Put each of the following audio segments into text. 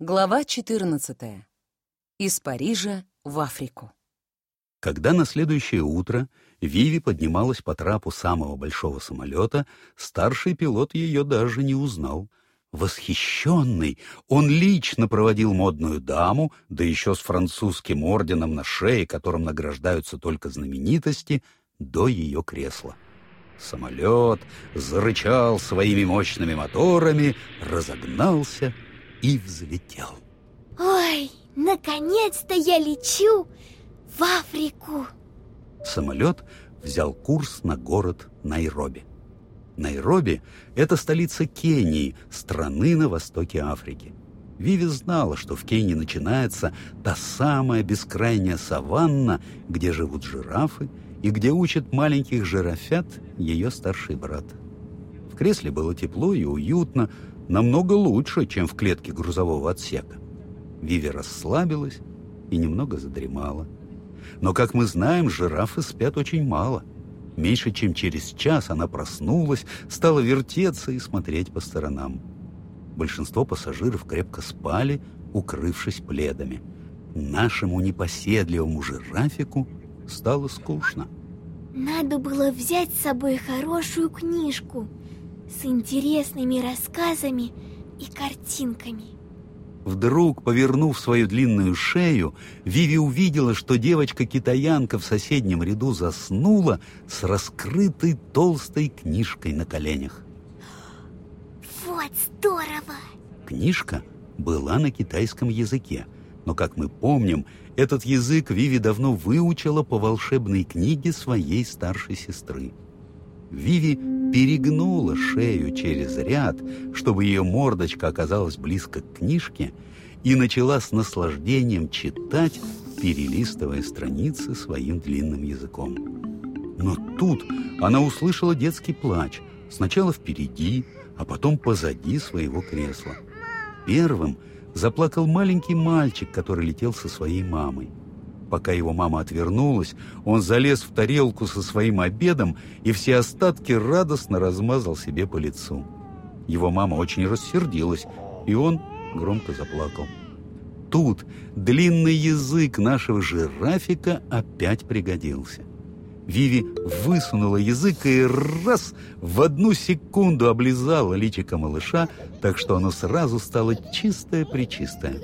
Глава 14. Из Парижа в Африку. Когда на следующее утро Виви поднималась по трапу самого большого самолета, старший пилот ее даже не узнал. Восхищенный, он лично проводил модную даму, да еще с французским орденом на шее, которым награждаются только знаменитости, до ее кресла. Самолет зарычал своими мощными моторами, разогнался и взлетел. Ой, наконец-то я лечу в Африку. Самолет взял курс на город Найроби. Найроби – это столица Кении, страны на востоке Африки. Виви знала, что в Кении начинается та самая бескрайняя саванна, где живут жирафы и где учат маленьких жирафят ее старший брат. В кресле было тепло и уютно, намного лучше, чем в клетке грузового отсека. Виви расслабилась и немного задремала. Но, как мы знаем, жирафы спят очень мало. Меньше чем через час она проснулась, стала вертеться и смотреть по сторонам. Большинство пассажиров крепко спали, укрывшись пледами. Нашему непоседливому жирафику стало скучно. Надо было взять с собой хорошую книжку с интересными рассказами и картинками. Вдруг, повернув свою длинную шею, Виви увидела, что девочка-китаянка в соседнем ряду заснула с раскрытой толстой книжкой на коленях. Вот здорово! Книжка была на китайском языке, но, как мы помним, этот язык Виви давно выучила по волшебной книге своей старшей сестры. Виви перегнула шею через ряд, чтобы ее мордочка оказалась близко к книжке, и начала с наслаждением читать, перелистывая страницы своим длинным языком. Но тут она услышала детский плач, сначала впереди, а потом позади своего кресла. Первым заплакал маленький мальчик, который летел со своей мамой. Пока его мама отвернулась, он залез в тарелку со своим обедом и все остатки радостно размазал себе по лицу. Его мама очень рассердилась, и он громко заплакал. Тут длинный язык нашего жирафика опять пригодился. Виви высунула язык и раз в одну секунду облизала личико малыша, так что оно сразу стало чистое-пречистое.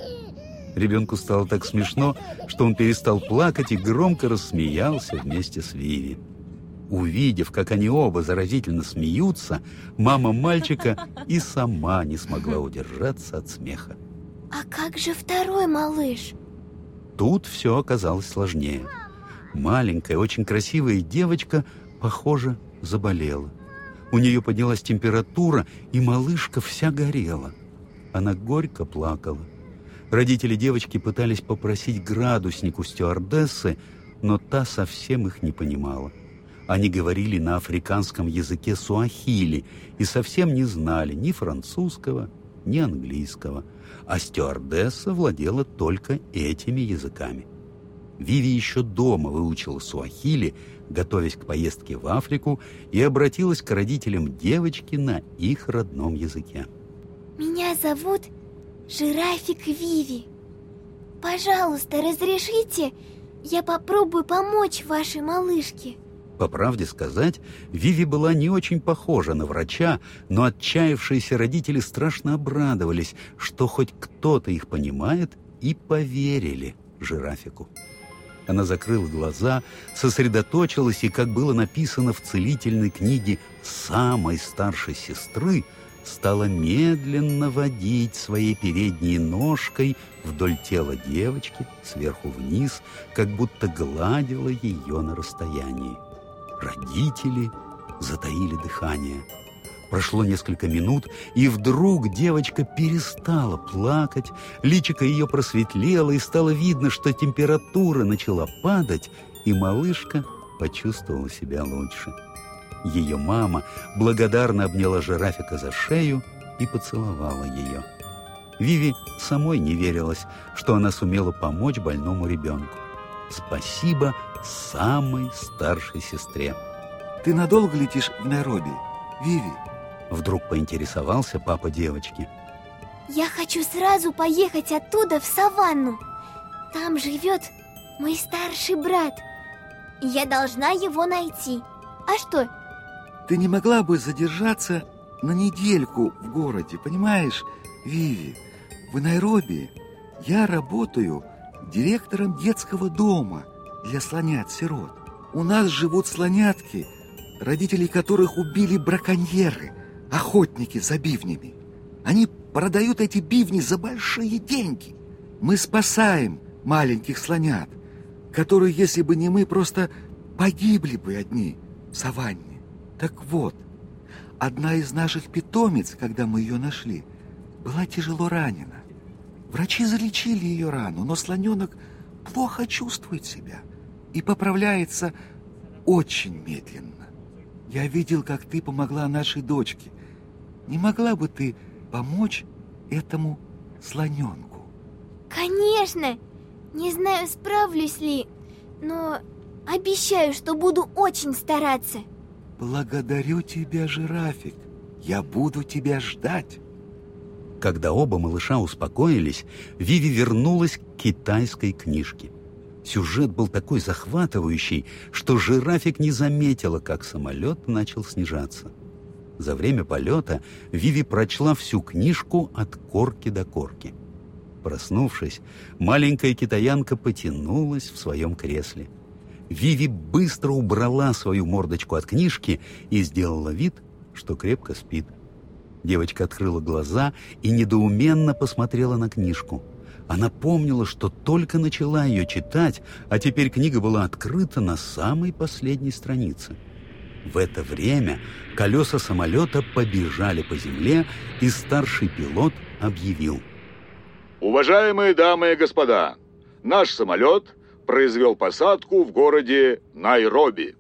Ребенку стало так смешно, что он перестал плакать и громко рассмеялся вместе с Виви. Увидев, как они оба заразительно смеются, мама мальчика и сама не смогла удержаться от смеха. А как же второй малыш? Тут все оказалось сложнее. Маленькая, очень красивая девочка, похоже, заболела. У нее поднялась температура, и малышка вся горела. Она горько плакала. Родители девочки пытались попросить градусник у стюардессы, но та совсем их не понимала. Они говорили на африканском языке суахили и совсем не знали ни французского, ни английского, а стюардесса владела только этими языками. Виви еще дома выучила суахили, готовясь к поездке в Африку, и обратилась к родителям девочки на их родном языке. «Меня зовут Жирафик Виви, пожалуйста, разрешите, я попробую помочь вашей малышке. По правде сказать, Виви была не очень похожа на врача, но отчаявшиеся родители страшно обрадовались, что хоть кто-то их понимает, и поверили жирафику. Она закрыла глаза, сосредоточилась, и, как было написано в целительной книге самой старшей сестры, стала медленно водить своей передней ножкой вдоль тела девочки, сверху вниз, как будто гладила ее на расстоянии. Родители затаили дыхание. Прошло несколько минут, и вдруг девочка перестала плакать, личико ее просветлело, и стало видно, что температура начала падать, и малышка почувствовала себя лучше. Ее мама благодарно обняла жирафика за шею и поцеловала ее. Виви самой не верилась, что она сумела помочь больному ребенку. Спасибо самой старшей сестре. Ты надолго летишь в Найроби, Виви? Вдруг поинтересовался папа девочки. Я хочу сразу поехать оттуда в саванну. Там живет мой старший брат. Я должна его найти. А что? Ты не могла бы задержаться на недельку в городе, понимаешь, Виви? В Найроби я работаю директором детского дома для слонят-сирот. У нас живут слонятки, родителей которых убили браконьеры, охотники за бивнями. Они продают эти бивни за большие деньги. Мы спасаем маленьких слонят, которые, если бы не мы, просто погибли бы одни в саванне. Так вот, одна из наших питомец, когда мы ее нашли, была тяжело ранена. Врачи залечили ее рану, но слоненок плохо чувствует себя и поправляется очень медленно. Я видел, как ты помогла нашей дочке. Не могла бы ты помочь этому слоненку? Конечно! Не знаю, справлюсь ли, но обещаю, что буду очень стараться. Благодарю тебя, жирафик. Я буду тебя ждать. Когда оба малыша успокоились, Виви вернулась к китайской книжке. Сюжет был такой захватывающий, что жирафик не заметила, как самолет начал снижаться. За время полета Виви прочла всю книжку от корки до корки. Проснувшись, маленькая китаянка потянулась в своем кресле. Виви быстро убрала свою мордочку от книжки и сделала вид, что крепко спит. Девочка открыла глаза и недоуменно посмотрела на книжку. Она помнила, что только начала ее читать, а теперь книга была открыта на самой последней странице. В это время колеса самолета побежали по земле, и старший пилот объявил. Уважаемые дамы и господа, наш самолет произвел посадку в городе Найроби.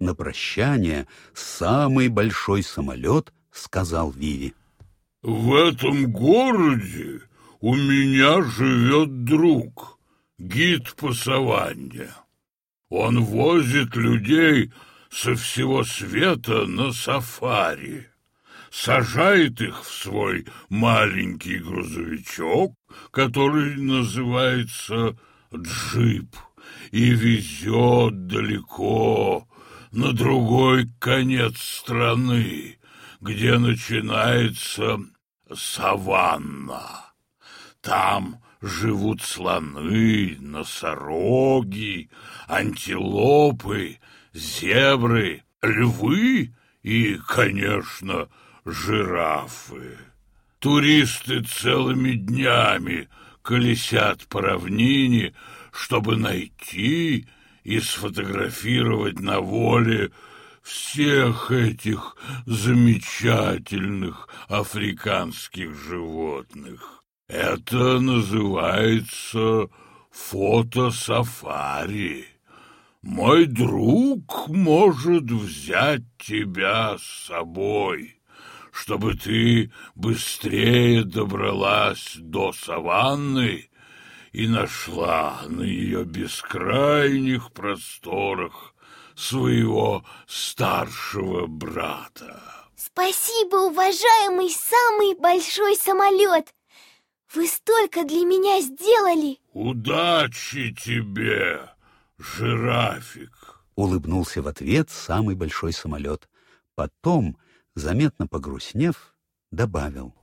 На прощание самый большой самолет сказал Виви. В этом городе у меня живет друг, гид по саванне. Он возит людей со всего света на сафари, сажает их в свой маленький грузовичок, который называется джип, и везет далеко на другой конец страны, где начинается саванна. Там живут слоны, носороги, антилопы, зебры, львы и, конечно, жирафы. Туристы целыми днями колесят по равнине, чтобы найти и сфотографировать на воле всех этих замечательных африканских животных. Это называется фотосафари. Мой друг может взять тебя с собой, чтобы ты быстрее добралась до саванны и нашла на ее бескрайних просторах своего старшего брата. Спасибо, уважаемый самый большой самолет! Вы столько для меня сделали! Удачи тебе, жирафик! Улыбнулся в ответ самый большой самолет. Потом, заметно погрустнев, добавил.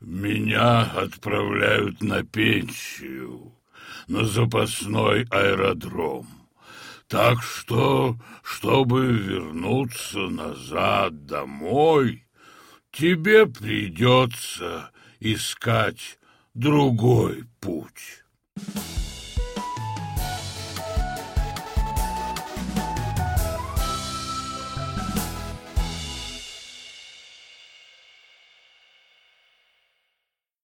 Меня отправляют на пенсию, на запасной аэродром. Так что, чтобы вернуться назад домой, тебе придется искать другой путь.